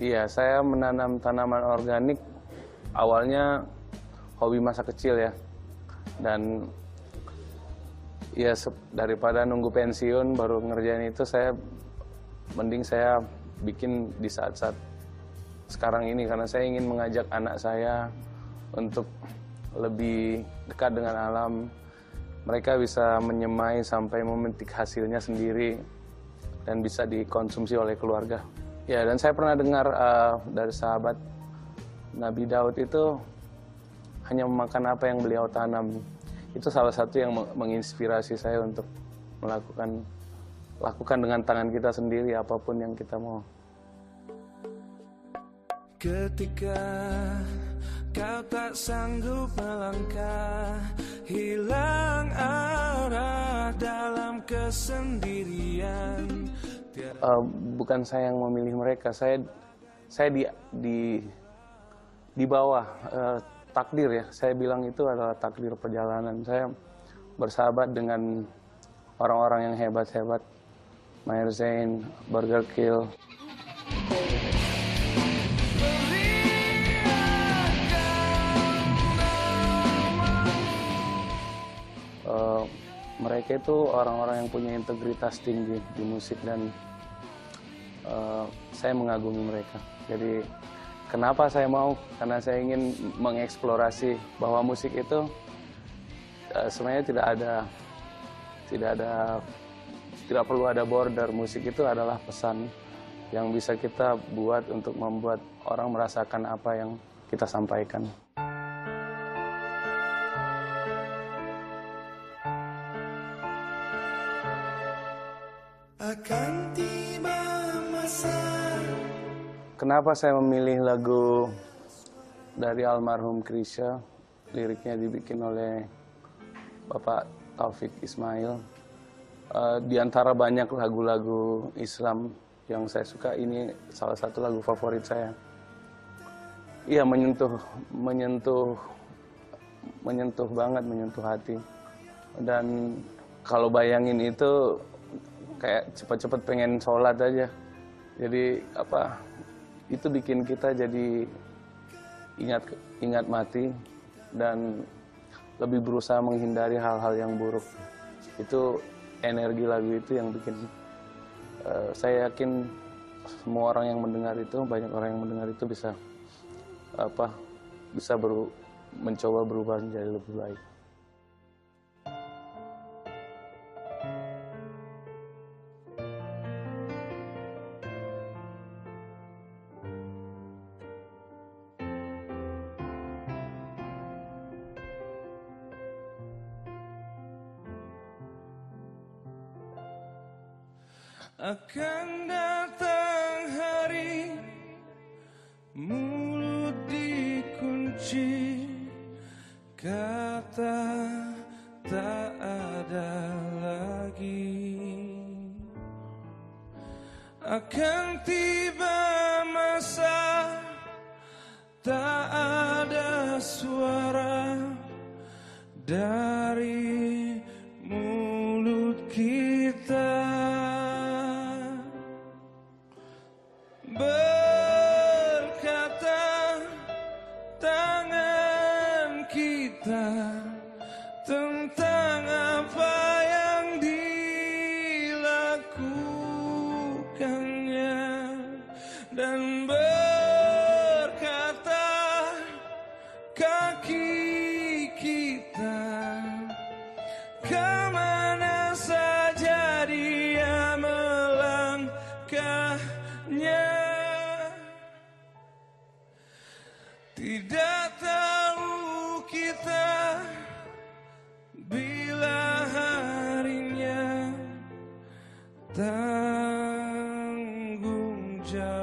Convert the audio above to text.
Iya, saya menanam tanaman organik awalnya hobi masa kecil ya. Dan ya daripada nunggu pensiun baru ngerjain itu saya mending saya bikin di saat-saat sekarang ini karena saya ingin mengajak anak saya untuk lebih dekat dengan alam. Mereka bisa menyemai sampai memetik hasilnya sendiri dan bisa dikonsumsi oleh keluarga. Ya, dan saya pernah dengar uh, dari sahabat Nabi Daud itu hanya memakan apa yang beliau tanam. Itu salah satu yang menginspirasi saya untuk melakukan lakukan dengan tangan kita sendiri apa pun yang kita mau. Ketika kau tak sanggup melangkah Hilang arah dalam kesendirian uh, Bukan saya yang memilih mereka Saya saya di di di bawah uh, takdir ya. Saya bilang itu adalah takdir perjalanan. Saya bersahabat dengan orang-orang yang hebat-hebat. Mayer Zain, Burger Kill mereka itu orang-orang yang punya integritas tinggi di musik dan uh, saya mengagumi mereka. Jadi kenapa saya mau? Karena saya ingin mengeksplorasi bahwa musik itu uh, sebenarnya tidak ada tidak ada tidak perlu ada border. Musik itu adalah pesan yang bisa kita buat untuk membuat orang merasakan apa yang kita sampaikan. Akan tiba masa Kenapa saya memilih lagu dari almarhum Krisya? Liriknya dibikin oleh Bapak Taufik Ismail. Uh, di antara banyak lagu-lagu Islam yang saya suka, ini salah satu lagu favorit saya. Iya menyentuh, menyentuh, menyentuh banget, menyentuh hati. Dan kalau bayangin itu kayak cepat-cepat pengen sholat aja. Jadi apa itu bikin kita jadi ingat ingat mati dan lebih berusaha menghindari hal-hal yang buruk. Itu energi lagu itu yang bikin uh, saya yakin semua orang yang mendengar itu banyak orang yang mendengar itu bisa apa bisa beru, mencoba berubah menjadi lebih baik Akan datang hari Mulut dikunci Kata tak ada lagi. Akan tiba masa Tak ada suara Dari dan berkata kaki kita ke mana saja dia melangkahnya? Tidak tahu kita bila harinya tanggung jawab.